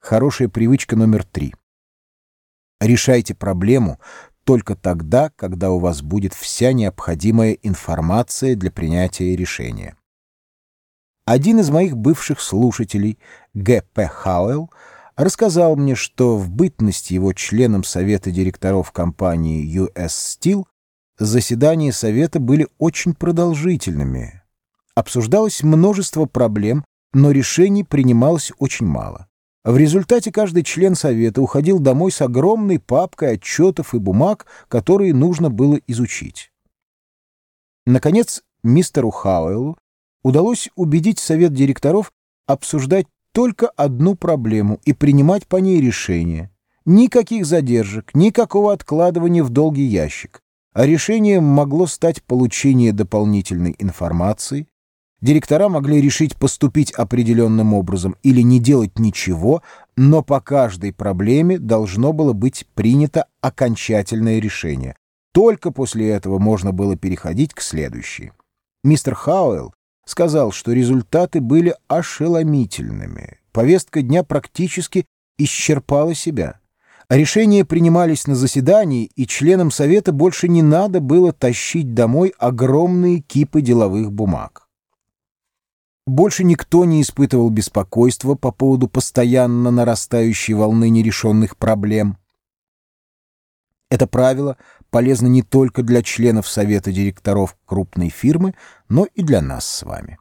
Хорошая привычка номер три. Решайте проблему только тогда, когда у вас будет вся необходимая информация для принятия решения. Один из моих бывших слушателей, Г.П. Хауэлл, рассказал мне, что в бытность его членом совета директоров компании US Steel заседания совета были очень продолжительными. Обсуждалось множество проблем, но решений принималось очень мало. В результате каждый член совета уходил домой с огромной папкой отчетов и бумаг, которые нужно было изучить. Наконец, мистеру Хауэллу удалось убедить совет директоров обсуждать только одну проблему и принимать по ней решение. Никаких задержек, никакого откладывания в долгий ящик. А решением могло стать получение дополнительной информации, Директора могли решить поступить определенным образом или не делать ничего, но по каждой проблеме должно было быть принято окончательное решение. Только после этого можно было переходить к следующей. Мистер Хауэлл сказал, что результаты были ошеломительными. Повестка дня практически исчерпала себя. Решения принимались на заседании, и членам совета больше не надо было тащить домой огромные кипы деловых бумаг. Больше никто не испытывал беспокойства по поводу постоянно нарастающей волны нерешенных проблем. Это правило полезно не только для членов совета директоров крупной фирмы, но и для нас с вами.